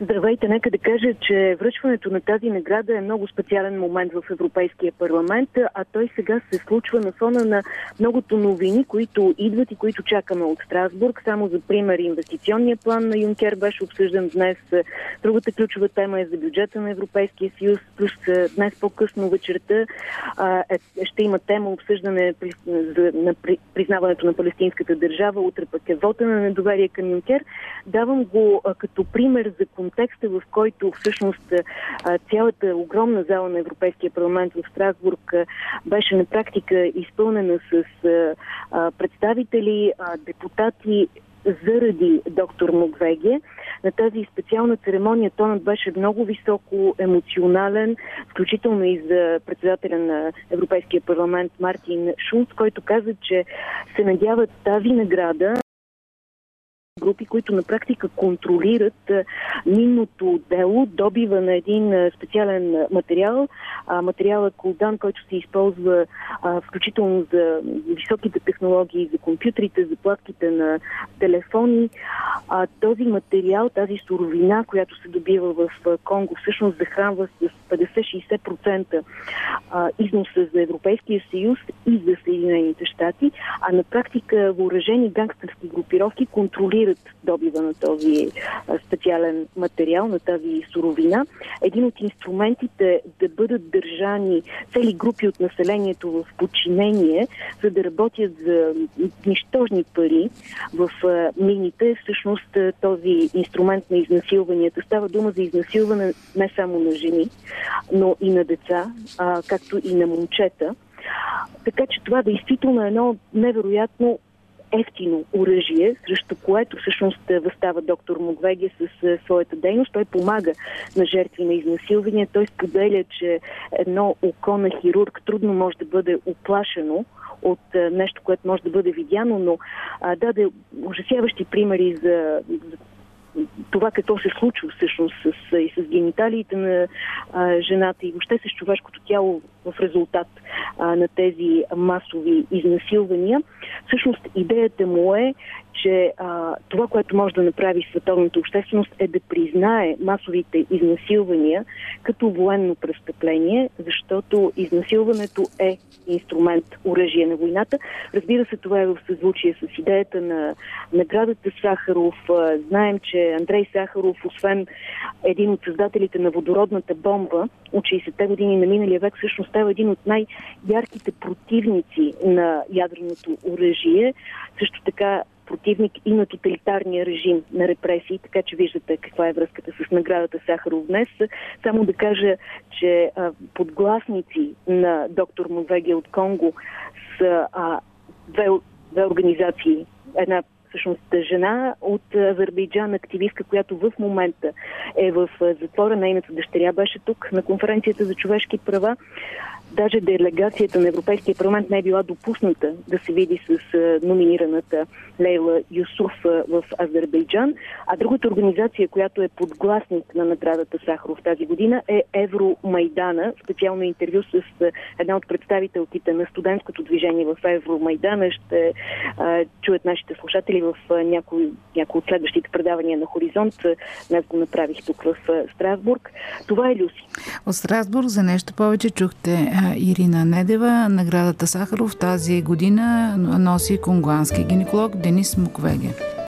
Здравейте, нека да кажа, че връчването на тази награда е много специален момент в Европейския парламент, а той сега се случва на фона на многото новини, които идват и които чакаме от Страсбург. Само за пример, инвестиционния план на Юнкер беше обсъждан днес. Другата ключова тема е за бюджета на Европейския съюз, плюс днес по-късно вечерта е, ще има тема обсъждане на признаването на палестинската държава. Утре пък е вота на недоверие към Юнкер. Давам го като пример за контекста, в който всъщност цялата огромна зала на Европейския парламент в Страсбург беше на практика изпълнена с представители, депутати, заради доктор Муквеге. На тази специална церемония тонът беше много високо емоционален, включително и за председателя на Европейския парламент Мартин Шунц, който каза, че се надяват тази награда групи, които на практика контролират минното дело, добива на един специален материал, материала колдан, който се използва включително за високите технологии, за компютрите, за платките на телефони. Този материал, тази суровина, която се добива в Конго, всъщност захранва с 50-60% износа за Европейския съюз и за Съединените щати, а на практика въоръжени гангстерски групировки контролират добива на този специален материал, на тази суровина. Един от инструментите да бъдат държани цели групи от населението в подчинение, за да работят за нищожни пари в мините, всъщност този инструмент на изнасилванията. Става дума за изнасилване не само на жени, но и на деца, както и на момчета. Така че това действително е едно невероятно ефтино оръжие, срещу което всъщност възстава доктор Мугвеге с своята дейност. Той помага на жертви на изнасилвания. Той споделя, че едно око на хирург трудно може да бъде оплашено от нещо, което може да бъде видяно, но а, даде ужасяващи примери за, за това какво се случва всъщност с, и с гениталиите на а, жената и въобще с човешкото тяло в резултат а, на тези масови изнасилвания. Всъщност идеята му е, че а, това, което може да направи световната общественост е да признае масовите изнасилвания като военно престъпление, защото изнасилването е инструмент, оръжие на войната. Разбира се, това е в съзвучие с идеята на наградата Сахаров. Знаем, че Андрей Сахаров, освен един от създателите на водородната бомба от 60-те години на миналия век, всъщност става един от най-ярките противници на ядреното оръжие. Също така противник и на тоталитарния режим на репресии, така че виждате каква е връзката с наградата Сахаров днес. Само да кажа, че подгласници на доктор Мовеге от Конго са две, две организации. Една всъщност жена от Азербайджан, активистка, която в момента е в затвора. Нейната дъщеря беше тук на конференцията за човешки права. Даже делегацията на Европейския парламент не е била допусната да се види с номинираната Лейла Юсуф в Азербайджан. А другата организация, която е подгласник на наградата Сахаров тази година е Евромайдана. Специално интервю с една от представителките на студентското движение в Евромайдана ще а, чуят нашите слушатели в някои, някои от следващите предавания на Хоризонт. Днес го направих тук в Страсбург. Това е Люси. От Страсбург за нещо повече чухте Ирина Недева. Наградата Сахаров тази година носи конгуански гинеколог Денис Муквеге.